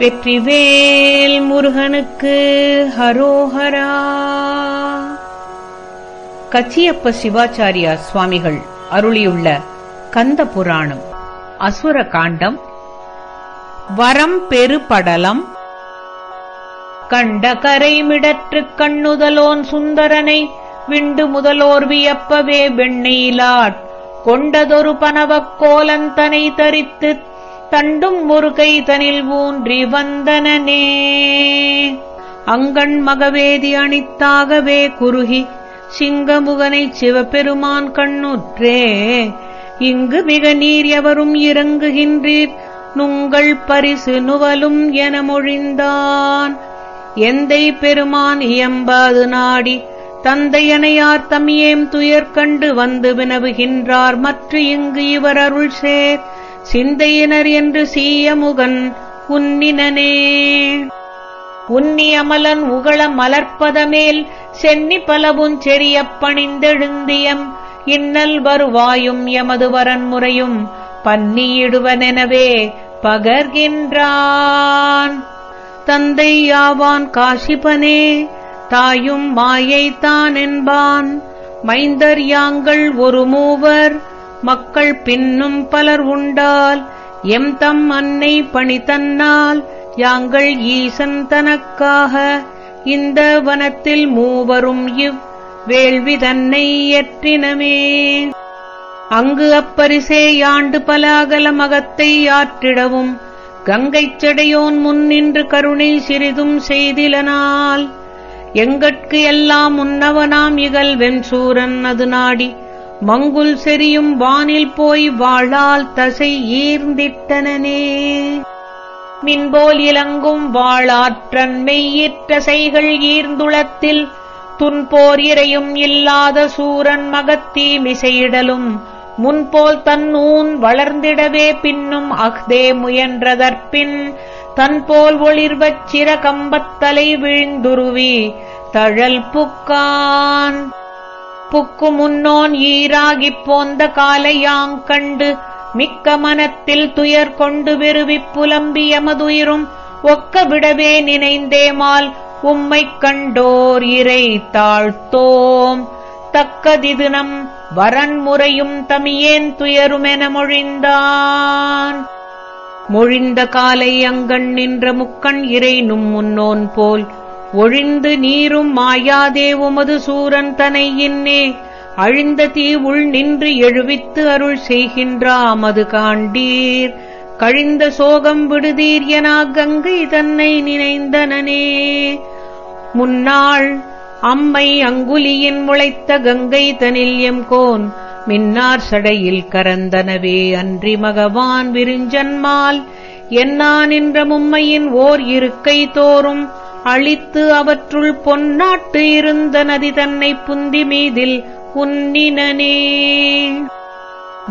வெற்றிவேல் முருகனுக்கு ஹரோஹரா. கச்சியப்ப சிவாச்சாரியா சுவாமிகள் அருளியுள்ள கந்த புராணம் அசுர காண்டம் வரம் பெருபடலம் கண்ட கரைமிடற்றுக் கண்ணுதலோன் சுந்தரனை விண்டு முதலோர் வியப்பவே வெண்ணெயிலாட் கொண்டதொரு பனவக் கோலந்தனை தரித்துத் தண்டும் முருகை தனில் ஊன்றி வந்தனனே. அங்கண் மகவேதி அணித்தாகவே குறுகி சிங்கமுகனைச் சிவபெருமான் கண்ணுற்றே. இங்கு மிக நீர் எவரும் இறங்குகின்றீர். நுங்கள் பரிசு நுவலும் என மொழிந்தான். எந்தை பெருமான் இயம்பாது நாடி தந்தையனையார் தம்மியேம் துயர் கண்டு வந்து வினவுகின்றார். மற்ற இங்கு இவர் அருள் சேர் சிந்தையினர் என்று சீயமுகன் உன்னினனே. உன்னியமலன் உகள மலர்ப்பதமேல் சென்னி பலவும் செறிய பணிந்தெழுந்தியம். இன்னல் வருவாயும் எமது வரன்முறையும் பன்னியிடுவனெனவே பகர்கின்றான். தந்தை யாவான் காசிபனே தாயும் மாயைத்தான் என்பான். மைந்தர் யாங்கள் ஒரு மூவர் மக்கள் பின்னும் பலர் உண்டால் எம் தம் அன்னை பணி தன்னால் யாங்கள் ஈசன் தனக்காக இந்த வனத்தில் மூவரும் இவ் வேள்வி தன்னை ஏற்றினமே. அங்கு அப்பரிசே யாண்டு பல அகல மகத்தை ஆற்றிடவும் கங்கைச் செடையோன் முன் நின்று கருணை சிறிதும் செய்திலனால் எங்கட்கு எல்லாம் உன்னவனாம் இகல் வெண்சூரன் அது நாடி மங்குல் செறியும் வானில் போய் வாழால் தசை ஈர்ந்திட்டனனே. மின்போல் இலங்கும் வாழாற்றன் மெய்யிற்றசைகள் ஈர்ந்துளத்தில் துன்போர் இறையும் இல்லாத சூரன் மகத்தீ மிசையிடலும் முன்போல் தன்னூன் வளர்ந்திடவே பின்னும் அஃதே முயன்றதற்பின் தன்போல் ஒளிர்வச் சிற கம்பத்தலை வீழ்ந்துருவி தழல் புக்கான். புக்கு முன்னோன் ஈராகிப் போந்த காலையாங் கண்டு மிக்க மனத்தில் துயர் கொண்டு விருவிப் புலம்பிய மதுயிரும் ஒக்க விடவே நினைந்தேமால் உம்மைக் கண்டோர் இறை தாழ்த்தோம். தக்கதிது நம் வரன்முறையும் தமியேன் துயருமென மொழிந்தான். மொழிந்த காலை அங்கண் நின்ற முக்கண் இறைனும் முன்னோன் போல் ஒழிந்து நீரும் மாயாதே உமது சூரன் தனை இன்னே அழிந்த தீ உள் நின்று எழுவித்து அருள் செய்கின்றாமது காண்டீர். கழிந்த சோகம் விடுதீர் என கங்கை தன்னை நினைந்தனனே. முன்னாள் அம்மை அங்குலியின் முளைத்த கங்கை தனில் எம்கோன் மின்னார் சடையில் கரந்தனவே அன்றி மகவான் விருஞ்சன்மால். என்னா நின்ற மும்மையின் ஓர் இருக்கை தோறும் அழித்து அவற்றுள் பொன்னாட்டு இருந்த நதி தன்னை புந்தி மீதில் உன்னினனே.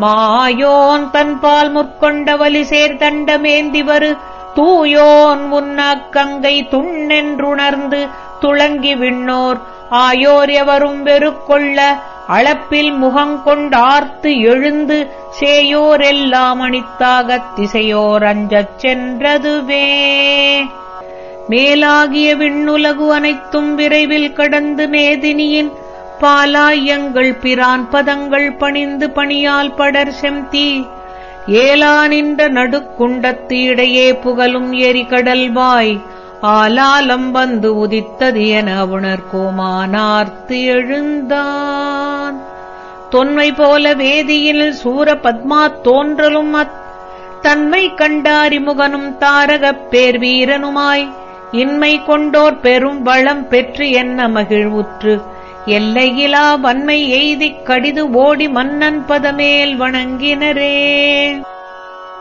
மாயோன் தன்பால் முற்கொண்ட வலி சேர்தண்டமேந்தி வரு தூயோன் உன்னக் கங்கை துண்ணென்றுணர்ந்து துளங்கி விண்ணோர். ஆயோர் எவரும் வெறுக்கொள்ள அளப்பில் முகங்கொண்டார்த்து எழுந்து சேயோரெல்லாம் அணித்தாகத் திசையோர் அஞ்சச் சென்றதுவே. மேலாகிய விண்ணுலகு அனைத்தும் விரைவில் கடந்து மேதினியின் பாலாயங்கள் பிரான் பதங்கள் பணிந்து பணியால் படர் செம்தி. ஏலா நின்ற நடுக்குண்டத்து இடையே புகழும் எரிகடல்வாய் ஆலாலம் வந்து உதித்தது என உணர் கோமானார்த்து எழுந்தான். தொன்மை போல வேதியில் சூர பத்மா தோன்றலும் அத் தன்மை கண்டாரிமுகனும் தாரகப் பேர் வீரனுமாய் இன்மை கொண்டோர் பெரும் வளம் பெற்று என்ன மகிழ்வுற்று எல்லையிலா வன்மை எய்திக் கடிது ஓடி மன்னன் பதமேல் வணங்கினரே.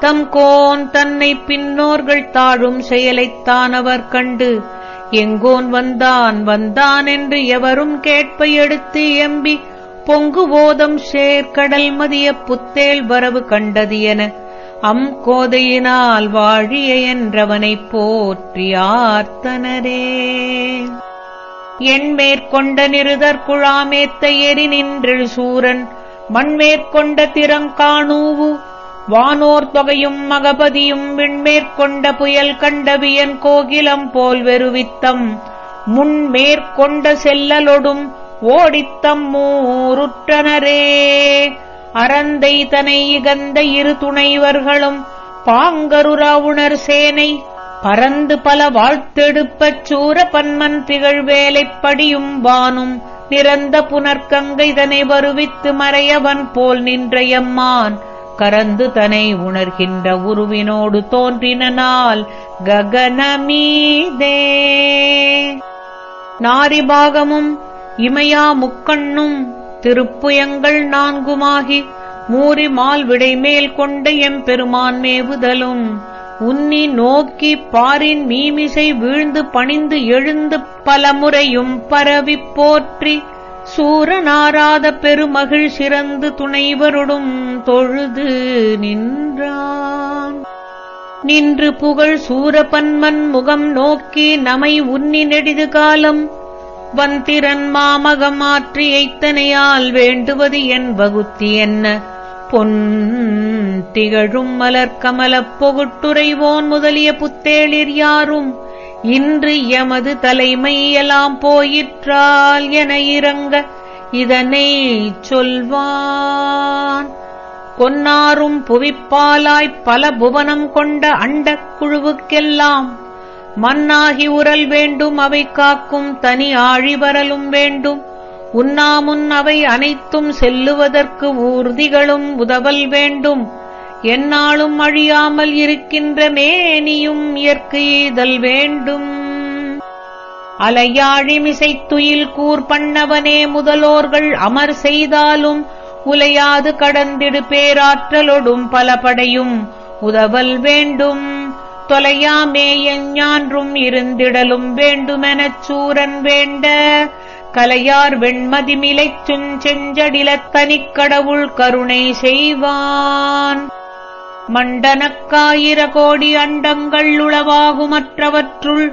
தம் கோன் தன்னை பின்னோர்கள் தாழும் செயலைத்தான் அவர் கண்டு. எங்கோன் வந்தான் வந்தான் என்று எவரும் கேட்ப எடுத்து எம்பி. பொங்கு ஓதம் சேர்க்கடல் மதிய புத்தேல் வரவு கண்டது என. அம் கோதையினால் வாழிய என்றவனைப் போற்றி ஆர்த்தனரே. எண்மேற்கொண்ட நிறுதற்குழாமேத்த எரி நின்றெழு சூரன் மண்மேற்கொண்ட திறங்காணூவு வானோர் தொகையும் மகபதியும் விண்மேற்கொண்ட புயல் கண்டவியன் கோகிலம் போல் வெறுவித்தம் முன்மேற்கொண்ட செல்லலொடும் ஓடித்தம் மூருற்றனரே. அறந்தை தனை இகந்த இரு துணைவர்களும் பாங்கருராவுணர் சேனை பறந்து பல வாழ்த்தெடுப்பச் சூர பன்மன் திகழ் படியும் வானும் நிறந்த புனர்கங்கைதனை வருவித்து மறையவன் போல் நின்ற எம்மான் கரந்து தனை உணர்கின்ற உருவினோடு தோன்றினால் ககனமீதே. நாரிபாகமும் இமயா முக்கண்ணும் திருப்புயங்கள் நான்குமாகி மூறி மால் விடைமேல் கொண்ட எம்பெருமான் மேவுதலும். உன்னி நோக்கி பாரின் மீமிசை வீழ்ந்து பணிந்து எழுந்து பலமுறையும் பரவிப் போற்றி சூரனாராத பெருமகிழ் சிறந்து துணைவருடும் தொழுது நின்றான். நின்று புகழ் சூரபன்மன் முகம் நோக்கி நமை உன்னி நெடிது காலம் வந்திரன் மாமகம் ஆற்றி வேண்டுவது என் வகுத்தி என்ன? பொன் திகழும் மலர்கமலப் பொகுட்டுரைவோன் முதலிய புத்தேளிர் யாரும்? இன்று எமது தலைமை எல்லாம் போயிற்றால் என இறங்க இதனை சொல்வான். பொன்னாரும் புவிப்பாலாய்ப் பல புவனம் கொண்ட அண்டக் குழுவுக்கெல்லாம் மண்ணாகி உரல் வேண்டும் அவை காக்கும் தனி ஆழிவரலும் வேண்டும். உண்ணாமுன் அவை அனைத்தும் செல்லுவதற்கு ஊர்திகளும் உதவல் வேண்டும். எந்நாளும் அழியாமல் இருக்கின்ற மேனியும் இயற்கை எய்தல் வேண்டும். அலையாழிமிசைத்துயில் கூர் பண்ணவனே முதலோர்கள் அமர் செய்தாலும் உலையாது கடந்திடு பேராற்றலொடும் பல படையும் உதவல் வேண்டும். தொலையாமே எஞ்ஞான்றும் இருந்திடலும் வேண்டுமெனச் சூரன் வேண்ட. கலையார் வெண்மதிமிலைச்சும் செஞ்சடிலத் தனிக்கடவுள் கருணை செய்வான். மண்டனக்காயிர கோடி அண்டங்கள் உளவாகுமற்றவற்றுள்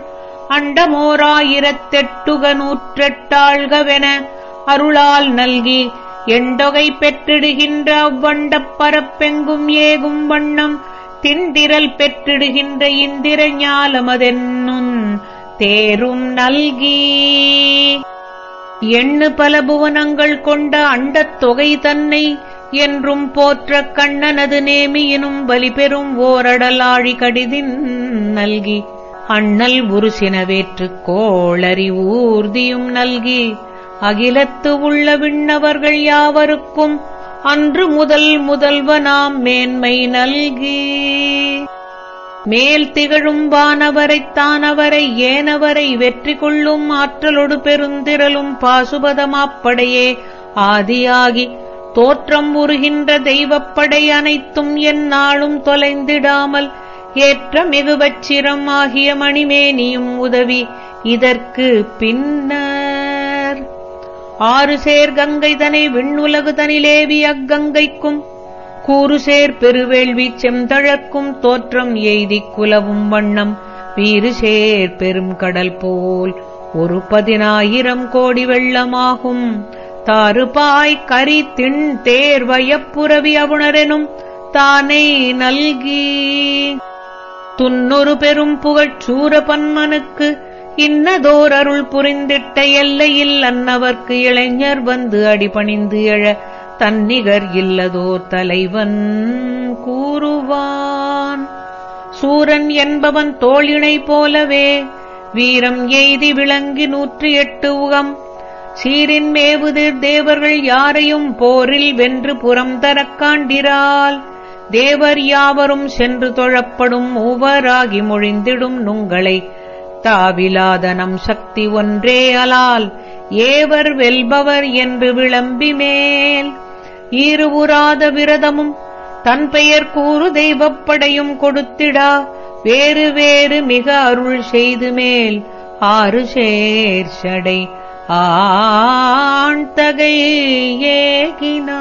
அண்டமோராயிரத்தெட்டுக நூற்றெட்டாள்கவென அருளால் நல்கி எண்டொகை பெற்றிடுகின்ற அவ்வண்டப் பரப்பெங்கும் ஏகும் வண்ணம் திண்டிரல் பெற்றிடுகின்ற இந்திர ஞாலமதென்னும் தேரும் நல்கி. எண்ணு பல புவனங்கள் கொண்ட அண்டத் தொகை தன்னை என்றும் போற்ற கண்ணனது நேமியினும் பலிபெறும் ஓரடலாழி கடிதின் நல்கி. அண்ணல் உருசினவேற்றுக் கோளறி ஊர்தியும் நல்கி. அகிலத்து உள்ள விண்ணவர்கள் யாவருக்கும் அன்று முதல் முதல்வனாம் மேன்மை நல்கி. மேல் திகழும் வானவரைத் தானவரை ஏனவரை வெற்றி கொள்ளும் ஆற்றலொடு பெருந்திரலும் பாசுபதமாப்படையே. ஆதியாகி தோற்றம் உருகின்ற தெய்வப்படை அனைத்தும் எந்நாளும் தொலைந்திடாமல் ஏற்ற மிகுவச்சிரம் ஆகிய மணிமேனியும் உதவி. இதற்கு பின்னர் ஆறு சேர் கங்கை தனை விண்ணுலகு தனிலேவி அக்கங்கைக்கும் கூறு சேர் பெருவேள்வி செந்தழக்கும் தோற்றம் எய்திக் குலவும் வண்ணம் வீறு சேர் பெரும் கடல் போல் ஒரு பதினாயிரம் கோடி வெள்ளமாகும். தாறுபாய் கரி திண் தேர் வயப்புரவி அவுணரெனும் தானே நல்கி. துன்னொரு பெரும் புகழ் சூரபன்மனுக்கு இன்னதோர் அருள் புரிந்திட்ட எல்லையில் அன்னவர்க்கு இளைஞர் வந்து அடிபணிந்து எழ தன்னிகர் இல்லதோர் தலைவன் கூறுவான். சூரன் என்பவன் தோளினை போலவே வீரம் எய்தி விளங்கி நூற்றி எட்டு உகம். சீரின் மேவுதிர் தேவர்கள் யாரையும் போரில் வென்று புறம் தரக் காண்டிரால் தேவர் யாவரும் சென்று தொழப்படும் மூவராகி மொழிந்திடும் நுங்களை தாவிலாதனம் சக்தி ஒன்றே அலால் ஏவர் வெல்பவர் என்று விளம்பி மேல். ஈருவுராத விரதமும் தன் பெயர் கூறு தெய்வப்படையும் கொடுத்திடா வேறு வேறு மிக அருள் செய்து மேல். ஆறு சேர்ஷடை ஆண்தகை ஏகினா